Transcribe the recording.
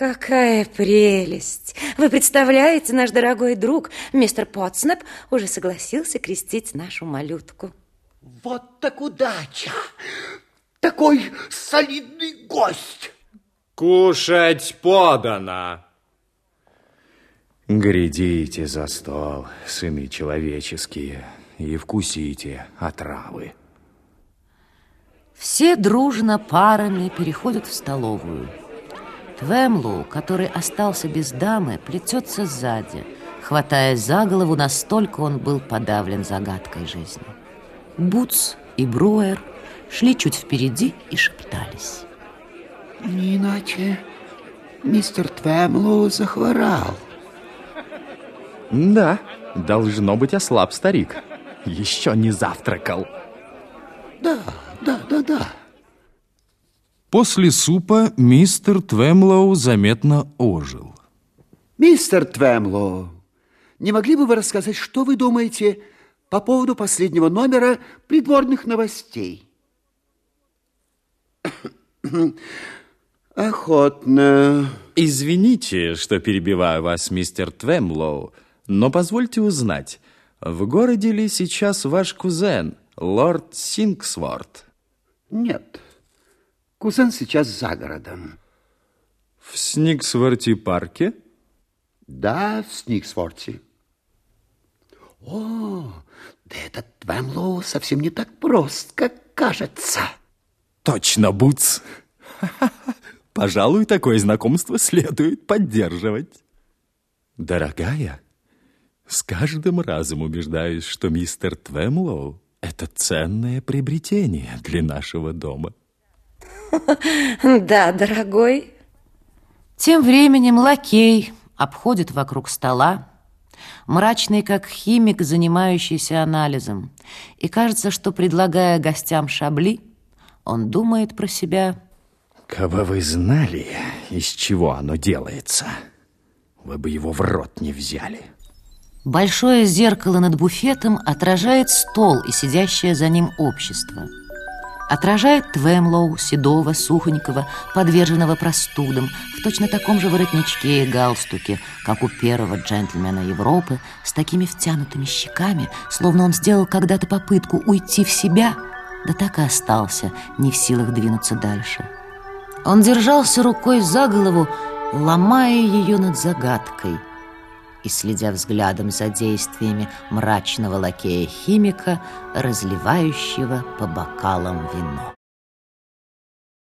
Какая прелесть! Вы представляете, наш дорогой друг, мистер Потснеп, уже согласился крестить нашу малютку. Вот так удача! Такой солидный гость! Кушать подано! Грядите за стол, сыны человеческие, и вкусите отравы. Все дружно парами переходят в столовую. Твемлу, который остался без дамы, плетется сзади, хватаясь за голову, настолько он был подавлен загадкой жизни. Буц и Бруэр шли чуть впереди и шептались. Не иначе мистер Твемлу захворал. Да, должно быть ослаб старик. Еще не завтракал. Да, да, да, да. После супа мистер Твемлоу заметно ожил. Мистер Твемлоу, не могли бы вы рассказать, что вы думаете по поводу последнего номера придворных новостей? Охотно. Извините, что перебиваю вас, мистер Твемлоу, но позвольте узнать, в городе ли сейчас ваш кузен, лорд Синксворт? Нет. Кузен сейчас за городом. В Сниксворте парке? Да, в Сниксворте. О, да этот Твемлоу совсем не так прост, как кажется. Точно, Буц. Пожалуй, такое знакомство следует поддерживать. Дорогая, с каждым разом убеждаюсь, что мистер Твемлоу – это ценное приобретение для нашего дома. Да, дорогой. Тем временем лакей обходит вокруг стола, мрачный как химик, занимающийся анализом. И кажется, что, предлагая гостям шабли, он думает про себя. Кабы вы знали, из чего оно делается, вы бы его в рот не взяли. Большое зеркало над буфетом отражает стол и сидящее за ним общество. Отражает Твемлоу, седого, сухонького, подверженного простудам, в точно таком же воротничке и галстуке, как у первого джентльмена Европы, с такими втянутыми щеками, словно он сделал когда-то попытку уйти в себя, да так и остался, не в силах двинуться дальше. Он держался рукой за голову, ломая ее над загадкой – и, следя взглядом за действиями мрачного лакея-химика, разливающего по бокалам вино.